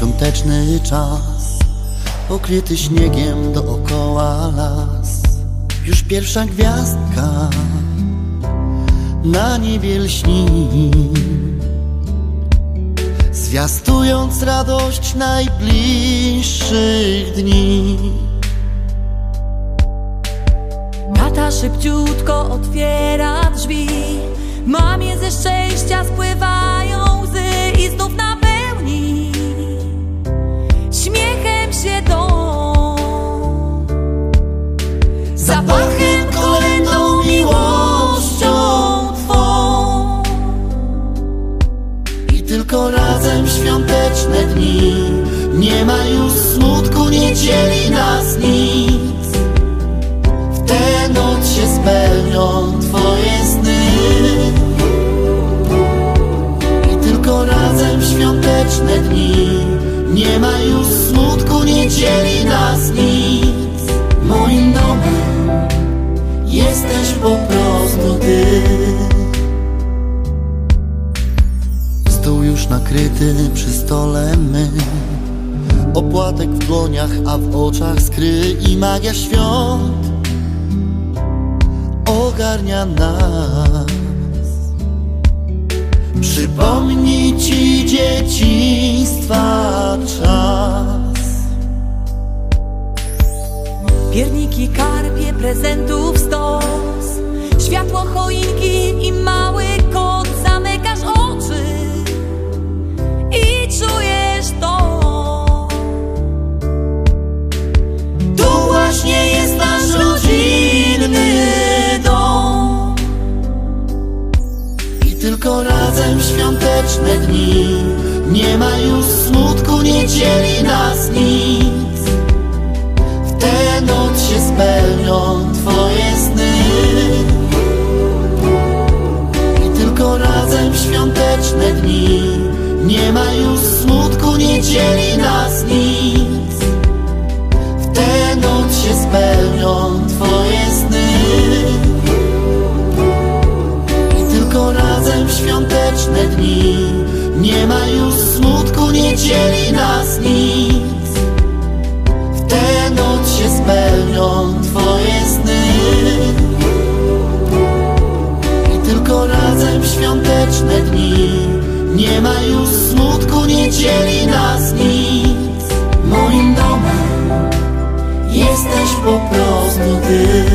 świąteczny czas Pokryty śniegiem dookoła las. Już pierwsza gwiazdka na niebie lśni. Zwiastując radość najbliższych dni. Tata szybciutko otwiera drzwi. Mamie ze szczęścia spływają Zapachem, kolędą, miłością Twą I tylko razem świąteczne dni. Nie ma już smutku, nie dzieli nas nic. W tę noc się spełnią Twoje sny. I tylko razem świąteczne dni. Nie ma już smutku, nie dzieli po prostu Ty. Stół już nakryty przy stole my. Opłatek w dłoniach, a w oczach skry I magia świąt. Ogarnia nas. Przypomnij ci dzieciństwa czas. Pierniki, karpie, prezentów stos Światło choinki i mały kot. Zamykasz oczy i czujesz to. Tu właśnie jest nasz rodzinny dom. I tylko razem świąteczne dni. Nie ma już smutku, nie dzieli nas nic. W tę noc się spełnią dzieli nas nic. W tę noc się spełnią Twoje sny. I tylko razem świąteczne dni. Nie ma już smutku, nie dzieli nas nic już smutku, nie dzieli nas nic. Moim domem jesteś po prostu Ty